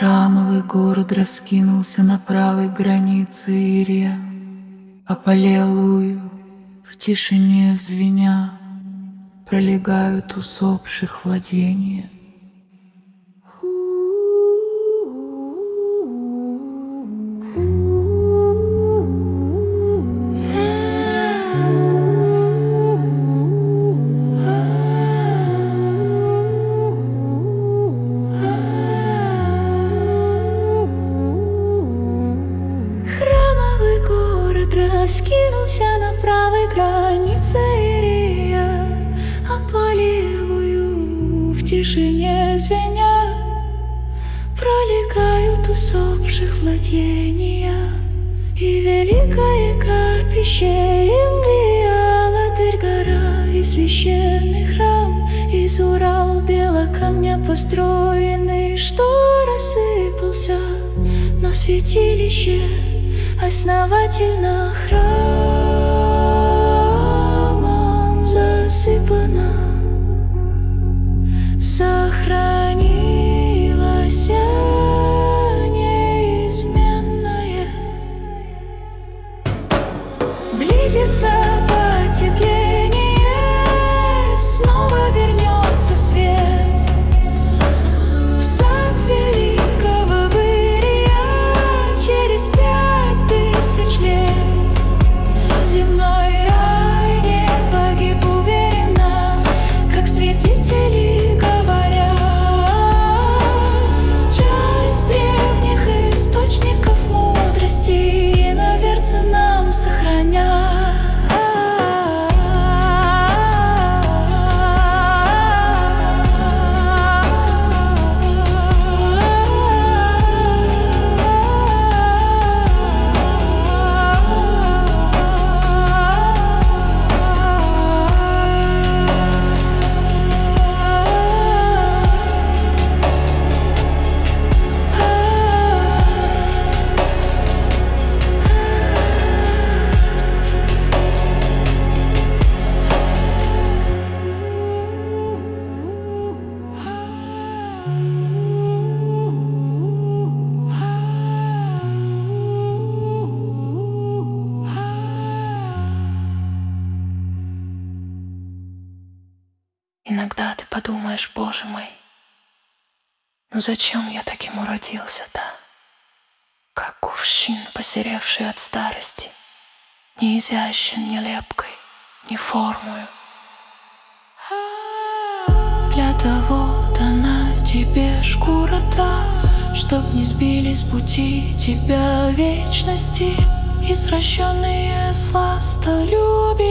Храмовый город раскинулся на правой границе Ирия, А по левую, в тишине звеня, Пролегают усопших владения. Правой границе Ирия, А в тишине звеня. Пролегают усопших владения И великое капище Инглия, Алтарь гора и священный храм. Из Урал белого камня построенный, что рассыпался но святилище основательно храмом засыпано, сохранилось неизменное. Близится потепление, Иногда ты подумаешь, боже мой, ну зачем я таким уродился-то? Как кувшин, посеревший от старости, Не изящен ни лепкой, ни формою. Для того дана тебе шкура та, Чтоб не сбили с пути тебя вечности, Извращенные сластолюбием.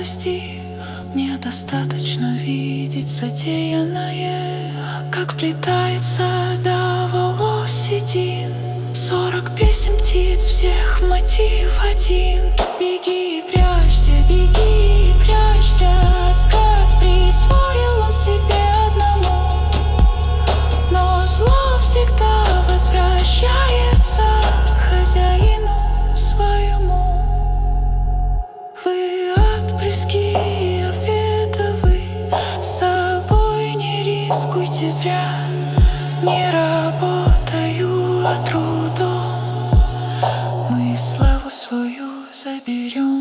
Радости Мне достаточно видеть затеянное, Как вплетается до волос седин Сорок песен птиц, всех мотив один тоскуйте зря Не работаю, а трудом Мы славу свою заберем.